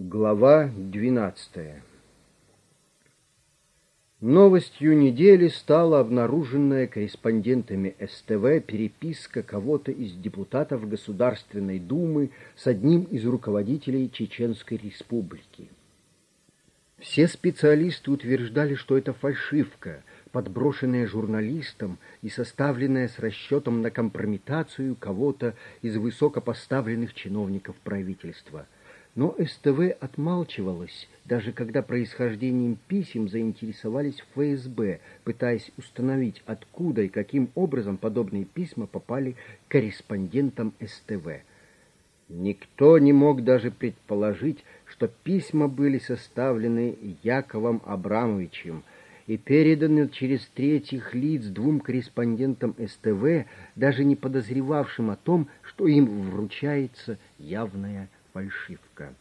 Глава 12 Новостью недели стала обнаруженная корреспондентами СТВ переписка кого-то из депутатов Государственной Думы с одним из руководителей Чеченской Республики. Все специалисты утверждали, что это фальшивка, подброшенная журналистом и составленная с расчетом на компрометацию кого-то из высокопоставленных чиновников правительства – но СТВ отмалчивалась, даже когда происхождением писем заинтересовались ФСБ, пытаясь установить, откуда и каким образом подобные письма попали к корреспондентам СТВ. Никто не мог даже предположить, что письма были составлены Яковом Абрамовичем и переданы через третьих лиц двум корреспондентам СТВ, даже не подозревавшим о том, что им вручается явная фальшивка.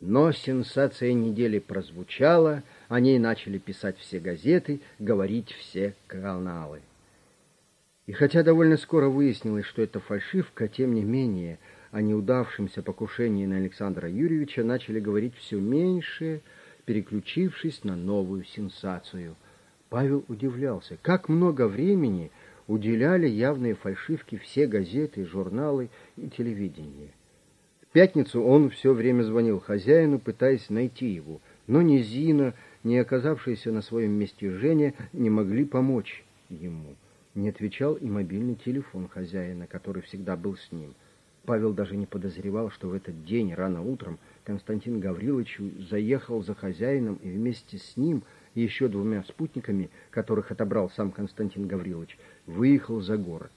Но сенсация недели прозвучала, о ней начали писать все газеты, говорить все каналы. И хотя довольно скоро выяснилось, что это фальшивка, тем не менее о неудавшемся покушении на Александра Юрьевича начали говорить все меньше, переключившись на новую сенсацию. Павел удивлялся, как много времени уделяли явные фальшивки все газеты, журналы и телевидение пятницу он все время звонил хозяину, пытаясь найти его, но ни Зина, ни оказавшаяся на своем месте Женя не могли помочь ему. Не отвечал и мобильный телефон хозяина, который всегда был с ним. Павел даже не подозревал, что в этот день, рано утром, Константин Гаврилович заехал за хозяином и вместе с ним еще двумя спутниками, которых отобрал сам Константин Гаврилович, выехал за город.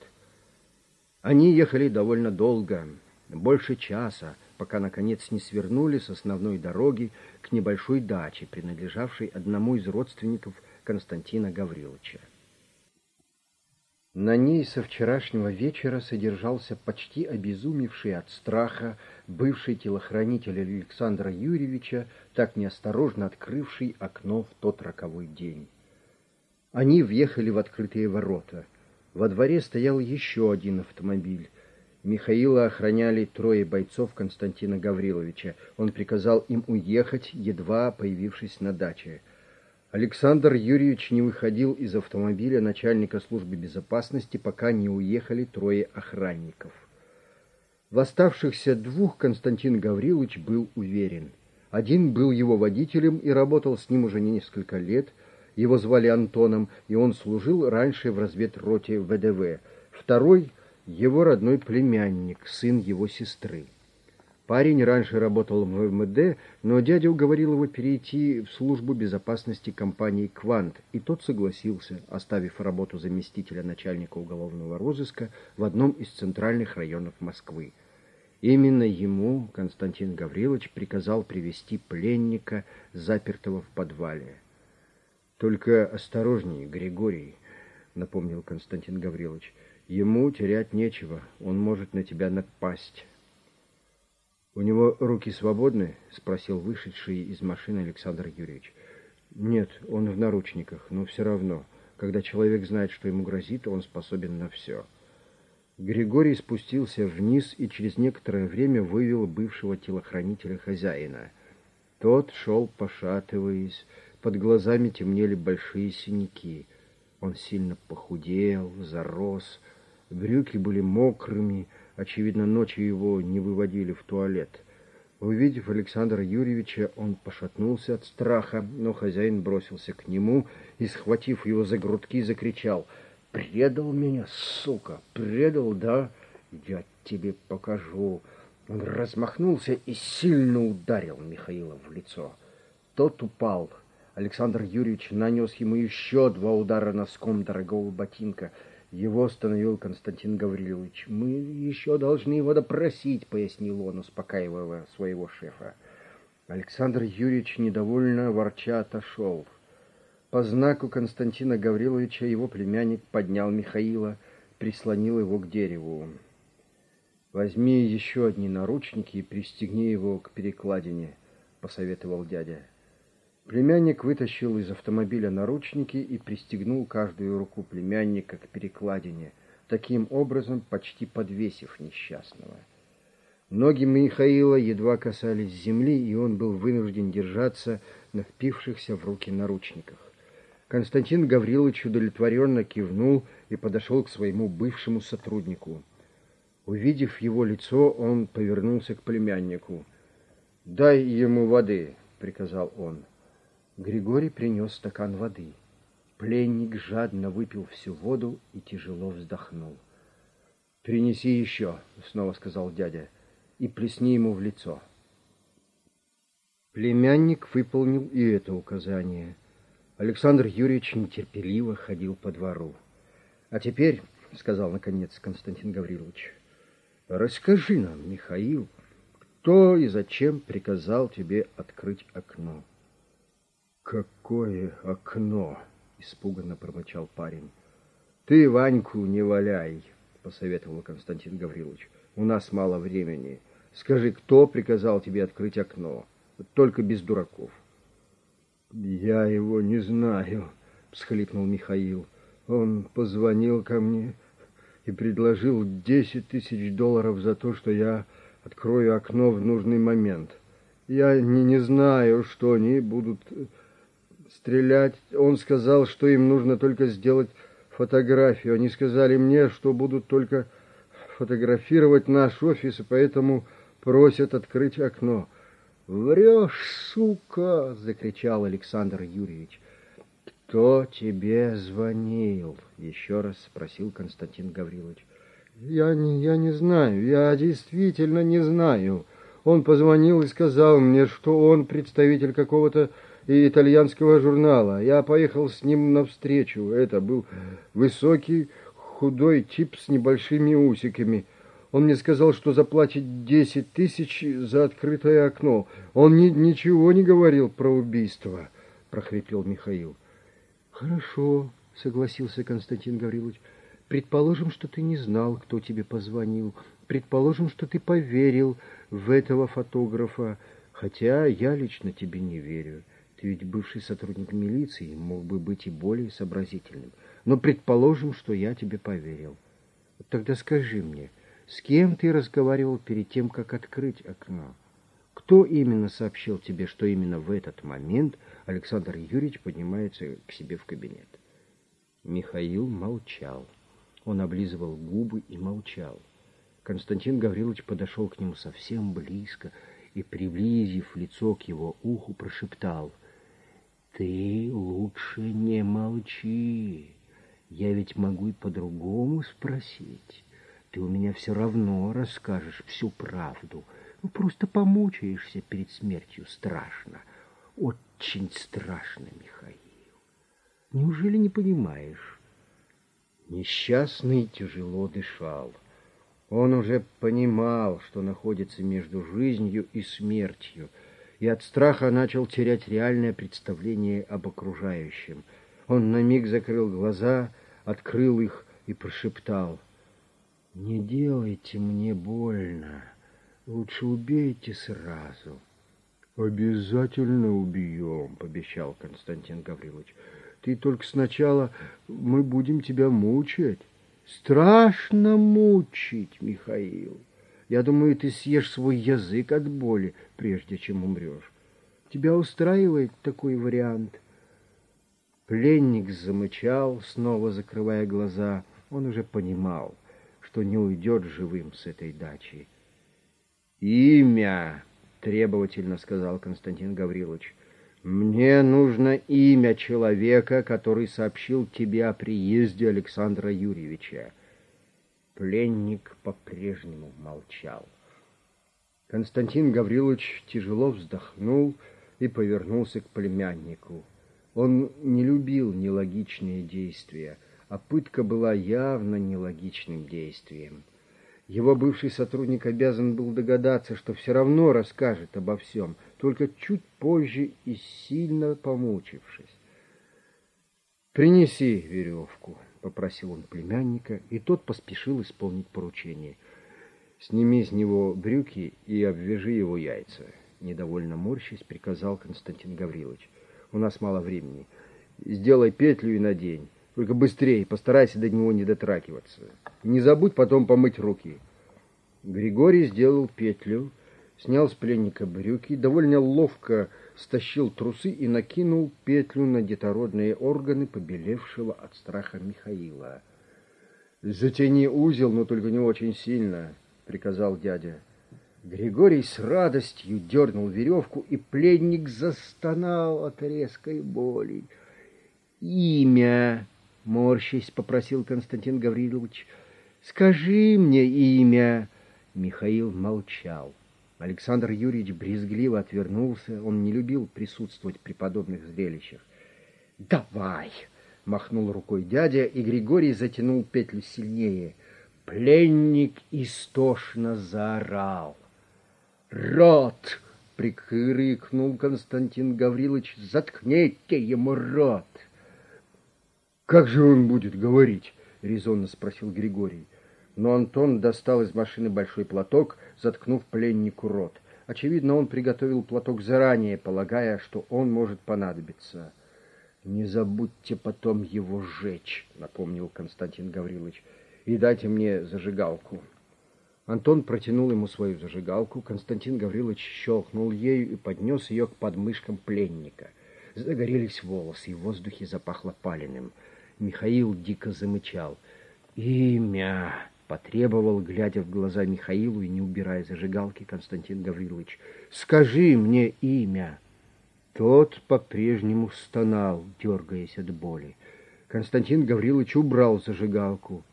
Они ехали довольно долго, больше часа, пока, наконец, не свернули с основной дороги к небольшой даче, принадлежавшей одному из родственников Константина Гавриловича. На ней со вчерашнего вечера содержался почти обезумевший от страха бывший телохранитель Александра Юрьевича, так неосторожно открывший окно в тот роковой день. Они въехали в открытые ворота. Во дворе стоял еще один автомобиль. Михаила охраняли трое бойцов Константина Гавриловича. Он приказал им уехать, едва появившись на даче. Александр Юрьевич не выходил из автомобиля начальника службы безопасности, пока не уехали трое охранников. В оставшихся двух Константин Гаврилович был уверен. Один был его водителем и работал с ним уже несколько лет. Его звали Антоном, и он служил раньше в разведроте ВДВ. Второй его родной племянник, сын его сестры. Парень раньше работал в МВД, но дядя уговорил его перейти в службу безопасности компании «Квант», и тот согласился, оставив работу заместителя начальника уголовного розыска в одном из центральных районов Москвы. Именно ему Константин Гаврилович приказал привести пленника, запертого в подвале. «Только осторожней, Григорий», — напомнил Константин Гаврилович, — Ему терять нечего, он может на тебя напасть. «У него руки свободны?» — спросил вышедший из машины Александр Юрьевич. «Нет, он в наручниках, но все равно. Когда человек знает, что ему грозит, он способен на все». Григорий спустился вниз и через некоторое время вывел бывшего телохранителя хозяина. Тот шел, пошатываясь, под глазами темнели большие синяки. Он сильно похудел, зарос, Брюки были мокрыми, очевидно, ночью его не выводили в туалет. Увидев Александра Юрьевича, он пошатнулся от страха, но хозяин бросился к нему и, схватив его за грудки, закричал «Предал меня, сука! Предал, да? Я тебе покажу!» Он размахнулся и сильно ударил Михаила в лицо. Тот упал. Александр Юрьевич нанес ему еще два удара носком дорогого ботинка — его остановил Константин Гаврилович. «Мы еще должны его допросить», — пояснил он, успокаивая своего шефа. Александр Юрьевич недовольно ворча отошел. По знаку Константина Гавриловича его племянник поднял Михаила, прислонил его к дереву. «Возьми еще одни наручники и пристегни его к перекладине», — посоветовал дядя. Племянник вытащил из автомобиля наручники и пристегнул каждую руку племянника к перекладине, таким образом почти подвесив несчастного. Ноги Михаила едва касались земли, и он был вынужден держаться на впившихся в руки наручниках. Константин Гаврилович удовлетворенно кивнул и подошел к своему бывшему сотруднику. Увидев его лицо, он повернулся к племяннику. «Дай ему воды», — приказал он. Григорий принес стакан воды. Пленник жадно выпил всю воду и тяжело вздохнул. «Принеси еще», — снова сказал дядя, — «и плесни ему в лицо». Племянник выполнил и это указание. Александр Юрьевич нетерпеливо ходил по двору. «А теперь», — сказал наконец Константин Гаврилович, — «расскажи нам, Михаил, кто и зачем приказал тебе открыть окно?» «Какое окно?» — испуганно промычал парень. «Ты Ваньку не валяй», — посоветовал Константин Гаврилович. «У нас мало времени. Скажи, кто приказал тебе открыть окно?» Только без дураков. «Я его не знаю», — всхлипнул Михаил. «Он позвонил ко мне и предложил десять тысяч долларов за то, что я открою окно в нужный момент. Я не, не знаю, что они будут стрелять. Он сказал, что им нужно только сделать фотографию. Они сказали мне, что будут только фотографировать наш офис, и поэтому просят открыть окно. «Врешь, сука!» — закричал Александр Юрьевич. «Кто тебе звонил?» — еще раз спросил Константин Гаврилович. «Я не, я не знаю, я действительно не знаю. Он позвонил и сказал мне, что он представитель какого-то итальянского журнала. Я поехал с ним навстречу. Это был высокий, худой тип с небольшими усиками». Он мне сказал, что заплатит десять тысяч за открытое окно. Он ни, ничего не говорил про убийство, — прохрипел Михаил. — Хорошо, — согласился Константин Гаврилович. — Предположим, что ты не знал, кто тебе позвонил. Предположим, что ты поверил в этого фотографа. Хотя я лично тебе не верю. Ты ведь бывший сотрудник милиции, мог бы быть и более сообразительным. Но предположим, что я тебе поверил. Тогда скажи мне, — с кем ты разговаривал перед тем, как открыть окно? Кто именно сообщил тебе, что именно в этот момент Александр Юрьевич поднимается к себе в кабинет? Михаил молчал. Он облизывал губы и молчал. Константин Гаврилович подошел к нему совсем близко и, приблизив лицо к его уху, прошептал «Ты лучше не молчи, я ведь могу и по-другому спросить». Ты у меня все равно расскажешь всю правду. Ну, просто помучаешься перед смертью. Страшно. Очень страшно, Михаил. Неужели не понимаешь? Несчастный тяжело дышал. Он уже понимал, что находится между жизнью и смертью, и от страха начал терять реальное представление об окружающем. Он на миг закрыл глаза, открыл их и прошептал — не делайте мне больно. Лучше убейте сразу. Обязательно убьем, пообещал Константин Гаврилович. Ты только сначала мы будем тебя мучать. Страшно мучить, Михаил. Я думаю, ты съешь свой язык от боли, прежде чем умрешь. Тебя устраивает такой вариант? Пленник замычал, снова закрывая глаза. Он уже понимал — что не уйдет живым с этой дачи. «Имя!» — требовательно сказал Константин Гаврилович. «Мне нужно имя человека, который сообщил тебе о приезде Александра Юрьевича». Пленник по-прежнему молчал. Константин Гаврилович тяжело вздохнул и повернулся к племяннику. Он не любил нелогичные действия — а пытка была явно нелогичным действием. Его бывший сотрудник обязан был догадаться, что все равно расскажет обо всем, только чуть позже и сильно помучившись. «Принеси веревку», — попросил он племянника, и тот поспешил исполнить поручение. «Сними с него брюки и обвяжи его яйца», — недовольно морщись приказал Константин Гаврилович. «У нас мало времени. Сделай петлю и надень». Только быстрее, постарайся до него не дотрагиваться. Не забудь потом помыть руки. Григорий сделал петлю, снял с пленника брюки, довольно ловко стащил трусы и накинул петлю на детородные органы побелевшего от страха Михаила. «Затяни узел, но только не очень сильно», — приказал дядя. Григорий с радостью дернул веревку, и пленник застонал от резкой боли. «Имя!» — морщись попросил Константин Гаврилович. «Скажи мне имя!» Михаил молчал. Александр Юрьевич брезгливо отвернулся. Он не любил присутствовать при подобных зрелищах. «Давай!» — махнул рукой дядя, и Григорий затянул петлю сильнее. Пленник истошно заорал. «Рот!» — прикрикнул Константин Гаврилович. «Заткните ему рот!» «Как же он будет говорить?» — резонно спросил Григорий. Но Антон достал из машины большой платок, заткнув пленнику рот. Очевидно, он приготовил платок заранее, полагая, что он может понадобиться. «Не забудьте потом его сжечь», — напомнил Константин Гаврилович, — «и дайте мне зажигалку». Антон протянул ему свою зажигалку, Константин Гаврилович щелкнул ею и поднес ее к подмышкам пленника. Загорелись волосы, и в воздухе запахло паленым. Михаил дико замычал. «Имя!» — потребовал, глядя в глаза Михаилу и не убирая зажигалки, Константин Гаврилович. «Скажи мне имя!» Тот по-прежнему стонал, дергаясь от боли. Константин Гаврилович убрал зажигалку.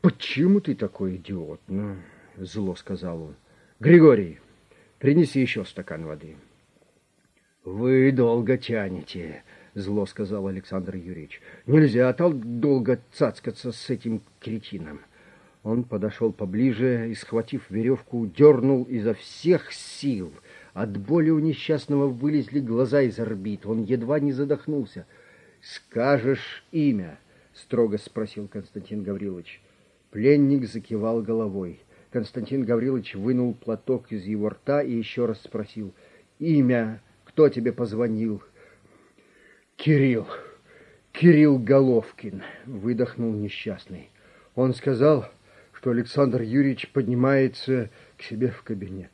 «Почему ты такой идиот?» ну, — зло сказал он. «Григорий, принеси еще стакан воды». «Вы долго тянете», — зло сказал Александр Юрьевич. «Нельзя долго цацкаться с этим кретином». Он подошел поближе и, схватив веревку, дернул изо всех сил. От боли у несчастного вылезли глаза из орбит. Он едва не задохнулся. «Скажешь имя?» — строго спросил Константин Гаврилович. Пленник закивал головой. Константин Гаврилович вынул платок из его рта и еще раз спросил. «Имя? Кто тебе позвонил?» «Кирилл. Кирилл Головкин», — выдохнул несчастный. Он сказал, что Александр Юрьевич поднимается к себе в кабинет.